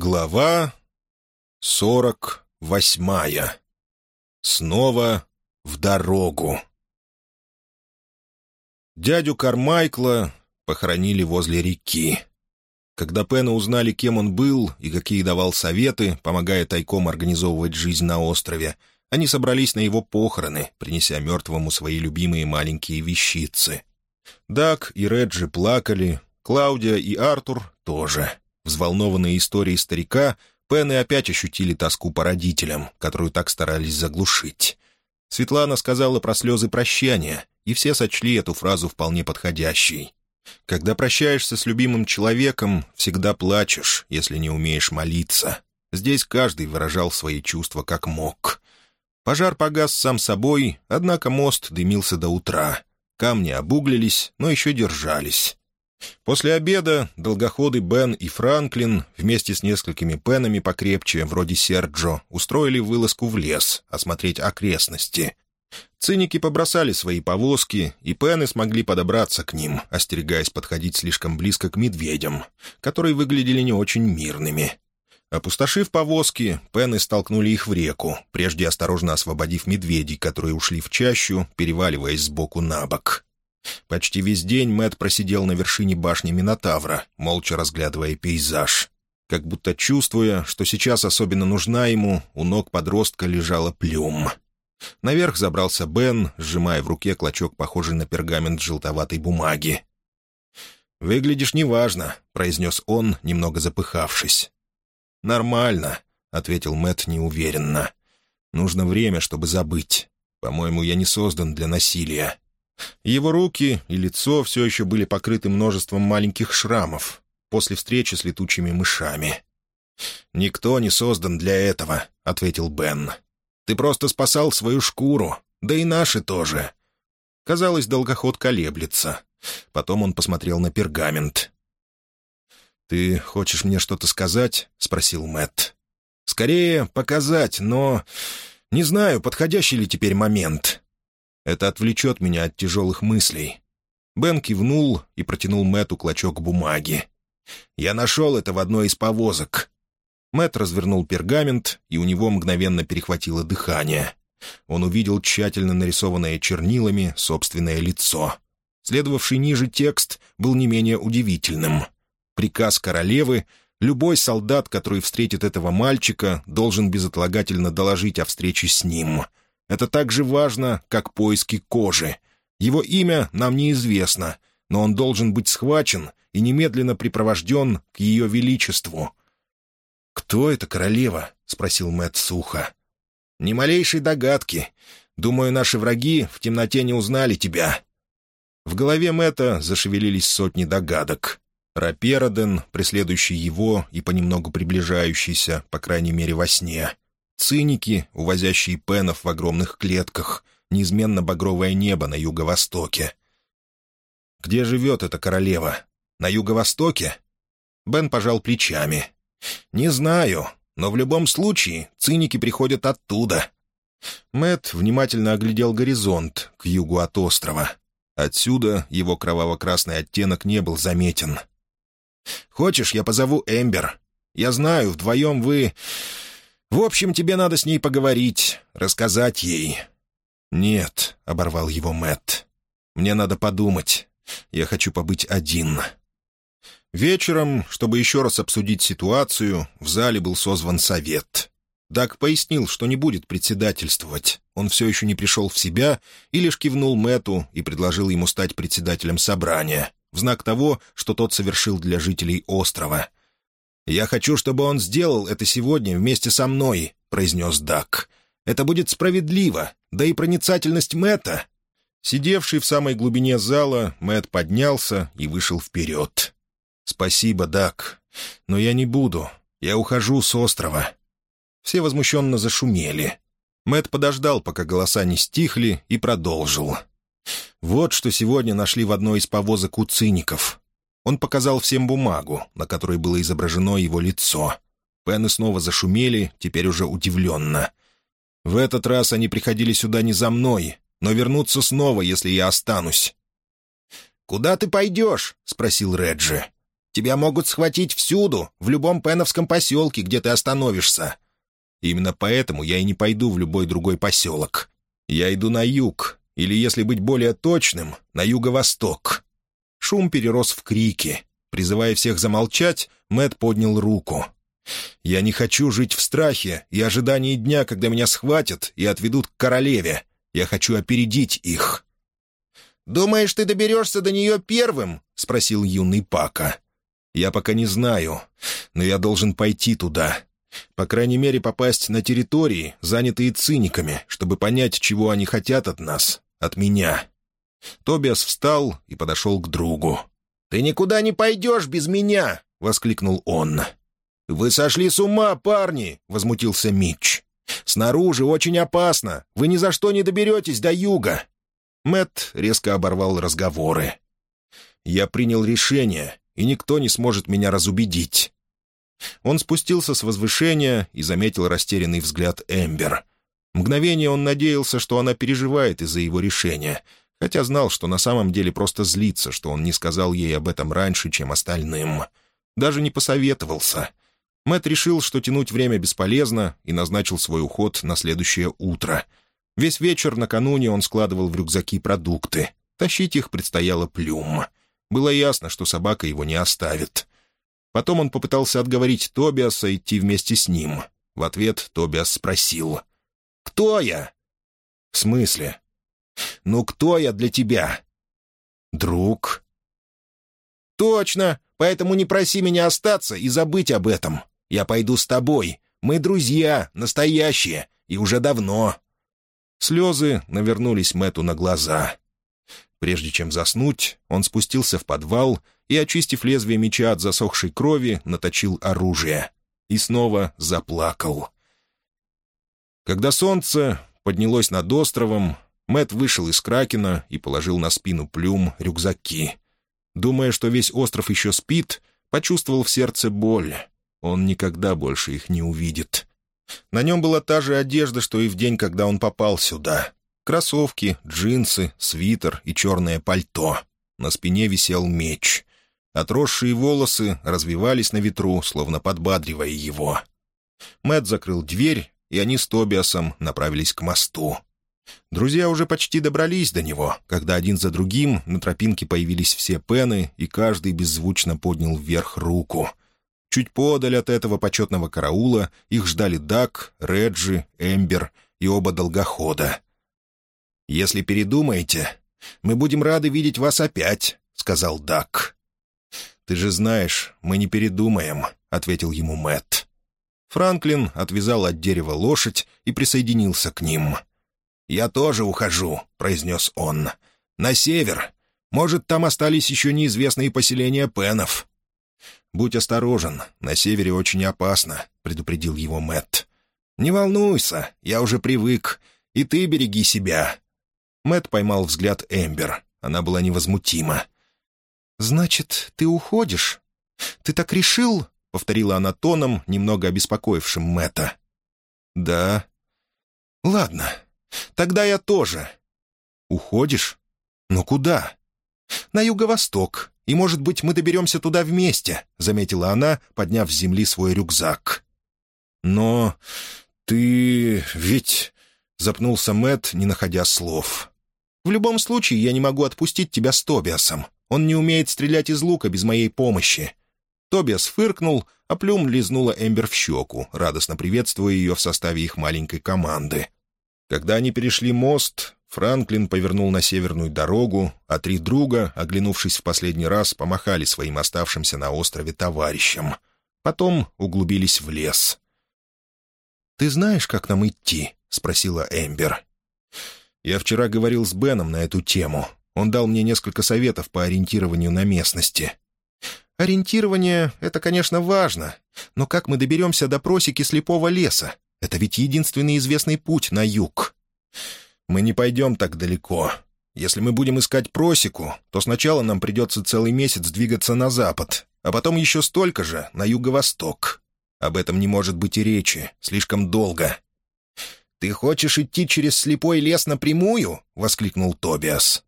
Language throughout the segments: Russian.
Глава сорок восьмая. Снова в дорогу. Дядю Кармайкла похоронили возле реки. Когда Пена узнали, кем он был и какие давал советы, помогая тайком организовывать жизнь на острове, они собрались на его похороны, принеся мертвому свои любимые маленькие вещицы. Дак и Реджи плакали, Клаудия и Артур тоже — Взволнованные историей старика, Пены опять ощутили тоску по родителям, которую так старались заглушить. Светлана сказала про слезы прощания, и все сочли эту фразу вполне подходящей. Когда прощаешься с любимым человеком, всегда плачешь, если не умеешь молиться. Здесь каждый выражал свои чувства как мог. Пожар погас сам собой, однако мост дымился до утра. Камни обуглились, но еще держались. После обеда долгоходы Бен и Франклин вместе с несколькими пенами покрепче, вроде Серджо, устроили вылазку в лес, осмотреть окрестности. Циники побросали свои повозки, и пены смогли подобраться к ним, остерегаясь подходить слишком близко к медведям, которые выглядели не очень мирными. Опустошив повозки, пены столкнули их в реку, прежде осторожно освободив медведей, которые ушли в чащу, переваливаясь сбоку на бок. Почти весь день Мэт просидел на вершине башни Минотавра, молча разглядывая пейзаж. Как будто чувствуя, что сейчас особенно нужна ему, у ног подростка лежала плюм. Наверх забрался Бен, сжимая в руке клочок, похожий на пергамент желтоватой бумаги. «Выглядишь неважно», — произнес он, немного запыхавшись. «Нормально», — ответил Мэт неуверенно. «Нужно время, чтобы забыть. По-моему, я не создан для насилия. Его руки и лицо все еще были покрыты множеством маленьких шрамов после встречи с летучими мышами. «Никто не создан для этого», — ответил Бен. «Ты просто спасал свою шкуру, да и наши тоже». Казалось, долгоход колеблется. Потом он посмотрел на пергамент. «Ты хочешь мне что-то сказать?» — спросил Мэтт. «Скорее показать, но... Не знаю, подходящий ли теперь момент. Это отвлечет меня от тяжелых мыслей». Бен кивнул и протянул Мэтту клочок бумаги. «Я нашел это в одной из повозок». Мэтт развернул пергамент, и у него мгновенно перехватило дыхание. Он увидел тщательно нарисованное чернилами собственное лицо. Следовавший ниже текст был не менее удивительным. Приказ королевы — любой солдат, который встретит этого мальчика, должен безотлагательно доложить о встрече с ним — это так же важно, как поиски кожи. Его имя нам неизвестно, но он должен быть схвачен и немедленно припровожден к ее величеству». «Кто эта королева?» — спросил Мэтт сухо. «Ни малейшей догадки. Думаю, наши враги в темноте не узнали тебя». В голове Мэтта зашевелились сотни догадок. Рапероден, преследующий его и понемногу приближающийся, по крайней мере, во сне — Циники, увозящие пенов в огромных клетках, неизменно багровое небо на юго-востоке. «Где живет эта королева? На юго-востоке?» Бен пожал плечами. «Не знаю, но в любом случае циники приходят оттуда». Мэт внимательно оглядел горизонт к югу от острова. Отсюда его кроваво-красный оттенок не был заметен. «Хочешь, я позову Эмбер? Я знаю, вдвоем вы в общем, тебе надо с ней поговорить, рассказать ей». «Нет», — оборвал его Мэт. «Мне надо подумать. Я хочу побыть один». Вечером, чтобы еще раз обсудить ситуацию, в зале был созван совет. Дак пояснил, что не будет председательствовать. Он все еще не пришел в себя и лишь кивнул Мэту и предложил ему стать председателем собрания, в знак того, что тот совершил для жителей острова. «Я хочу, чтобы он сделал это сегодня вместе со мной», — произнес Дак. «Это будет справедливо, да и проницательность Мэтта». Сидевший в самой глубине зала, Мэтт поднялся и вышел вперед. «Спасибо, Дак, но я не буду. Я ухожу с острова». Все возмущенно зашумели. Мэтт подождал, пока голоса не стихли, и продолжил. «Вот что сегодня нашли в одной из повозок у циников. Он показал всем бумагу, на которой было изображено его лицо. Пены снова зашумели, теперь уже удивленно. «В этот раз они приходили сюда не за мной, но вернутся снова, если я останусь». «Куда ты пойдешь?» — спросил Реджи. Тебя могут схватить всюду, в любом пеновском поселке, где ты остановишься. Именно поэтому я и не пойду в любой другой поселок. Я иду на юг, или, если быть более точным, на юго-восток». Шум перерос в крики. Призывая всех замолчать, Мэт поднял руку. «Я не хочу жить в страхе и ожидании дня, когда меня схватят и отведут к королеве. Я хочу опередить их». «Думаешь, ты доберешься до нее первым?» — спросил юный Пака. «Я пока не знаю, но я должен пойти туда. По крайней мере, попасть на территории, занятые циниками, чтобы понять, чего они хотят от нас, от меня». Тобиас встал и подошел к другу. «Ты никуда не пойдешь без меня!» — воскликнул он. «Вы сошли с ума, парни!» — возмутился Митч. «Снаружи очень опасно. Вы ни за что не доберетесь до юга». Мэт резко оборвал разговоры. «Я принял решение, и никто не сможет меня разубедить. Он спустился с возвышения и заметил растерянный взгляд Эмбер. Мгновение он надеялся, что она переживает из-за его решения, хотя знал, что на самом деле просто злится, что он не сказал ей об этом раньше, чем остальным. Даже не посоветовался. Мэт решил, что тянуть время бесполезно, и назначил свой уход на следующее утро. Весь вечер накануне он складывал в рюкзаки продукты. Тащить их предстояло плюм. Было ясно, что собака его не оставит. Потом он попытался отговорить Тобиаса идти вместе с ним. В ответ Тобиас спросил. «Кто я?» «В смысле?» «Ну, кто я для тебя?» «Друг». «Точно, поэтому не проси меня остаться и забыть об этом. Я пойду с тобой. Мы друзья, настоящие, и уже давно». Слезы навернулись Мэту на глаза. Прежде чем заснуть, он спустился в подвал и, очистив лезвие меча от засохшей крови, наточил оружие. И снова заплакал. Когда солнце поднялось над островом, Мэт вышел из Кракена и положил на спину плюм рюкзаки. Думая, что весь остров еще спит, почувствовал в сердце боль. Он никогда больше их не увидит. На нем была та же одежда, что и в день, когда он попал сюда. Кроссовки, джинсы, свитер и черное пальто. На спине висел меч. Отросшие волосы развивались на ветру, словно подбадривая его. Мэт закрыл дверь, и они с Тобиасом направились к мосту. Друзья уже почти добрались до него, когда один за другим на тропинке появились все пены, и каждый беззвучно поднял вверх руку. Чуть подаль от этого почетного караула их ждали Дак, Реджи, Эмбер и оба долгохода. «Если передумаете, мы будем рады видеть вас опять», — сказал Дак. «Ты же знаешь, мы не передумаем», — ответил ему Мэтт. Франклин отвязал от дерева лошадь и присоединился к ним. «Я тоже ухожу», — произнес он. «На север. Может, там остались еще неизвестные поселения пенов». «Будь осторожен, на севере очень опасно», — предупредил его Мэтт. «Не волнуйся, я уже привык. И ты береги себя». Мэтт поймал взгляд Эмбер. Она была невозмутима. «Значит, ты уходишь? Ты так решил?» — повторила она тоном, немного обеспокоившим Мэтта. «Да». «Ладно, тогда я тоже». «Уходишь? Но куда?» «На юго-восток, и, может быть, мы доберемся туда вместе», — заметила она, подняв с земли свой рюкзак. «Но ты ведь...» — запнулся Мэт, не находя слов. «В любом случае, я не могу отпустить тебя с Тобиасом. Он не умеет стрелять из лука без моей помощи». Тобиас фыркнул, а Плюм лизнула Эмбер в щеку, радостно приветствуя ее в составе их маленькой команды. Когда они перешли мост, Франклин повернул на северную дорогу, а три друга, оглянувшись в последний раз, помахали своим оставшимся на острове товарищам. Потом углубились в лес. «Ты знаешь, как нам идти?» — спросила Эмбер. «Я вчера говорил с Беном на эту тему. Он дал мне несколько советов по ориентированию на местности. Ориентирование — это, конечно, важно, но как мы доберемся до просеки слепого леса? Это ведь единственный известный путь на юг. Мы не пойдем так далеко. Если мы будем искать просеку, то сначала нам придется целый месяц двигаться на запад, а потом еще столько же на юго-восток. Об этом не может быть и речи, слишком долго. «Ты хочешь идти через слепой лес напрямую?» — воскликнул Тобиас.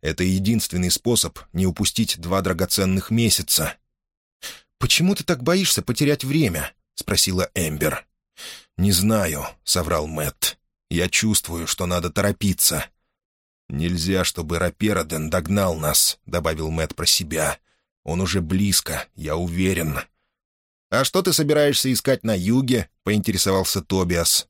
Это единственный способ не упустить два драгоценных месяца. «Почему ты так боишься потерять время?» — спросила Эмбер. «Не знаю», — соврал Мэтт. «Я чувствую, что надо торопиться». «Нельзя, чтобы Рапероден догнал нас», — добавил Мэтт про себя. «Он уже близко, я уверен». «А что ты собираешься искать на юге?» — поинтересовался Тобиас.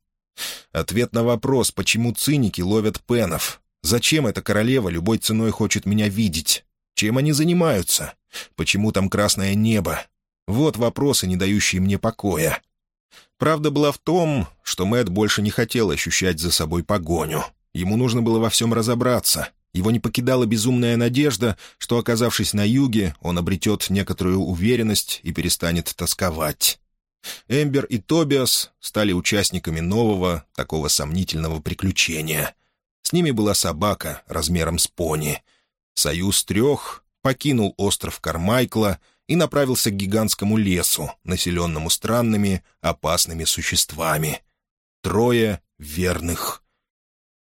Ответ на вопрос, почему циники ловят пенов. Зачем эта королева любой ценой хочет меня видеть? Чем они занимаются? Почему там красное небо? Вот вопросы, не дающие мне покоя. Правда была в том, что Мэт больше не хотел ощущать за собой погоню. Ему нужно было во всем разобраться. Его не покидала безумная надежда, что, оказавшись на юге, он обретет некоторую уверенность и перестанет тосковать. Эмбер и Тобиас стали участниками нового, такого сомнительного приключения. С ними была собака размером с пони. Союз трех покинул остров Кармайкла и направился к гигантскому лесу, населенному странными, опасными существами. Трое верных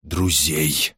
друзей.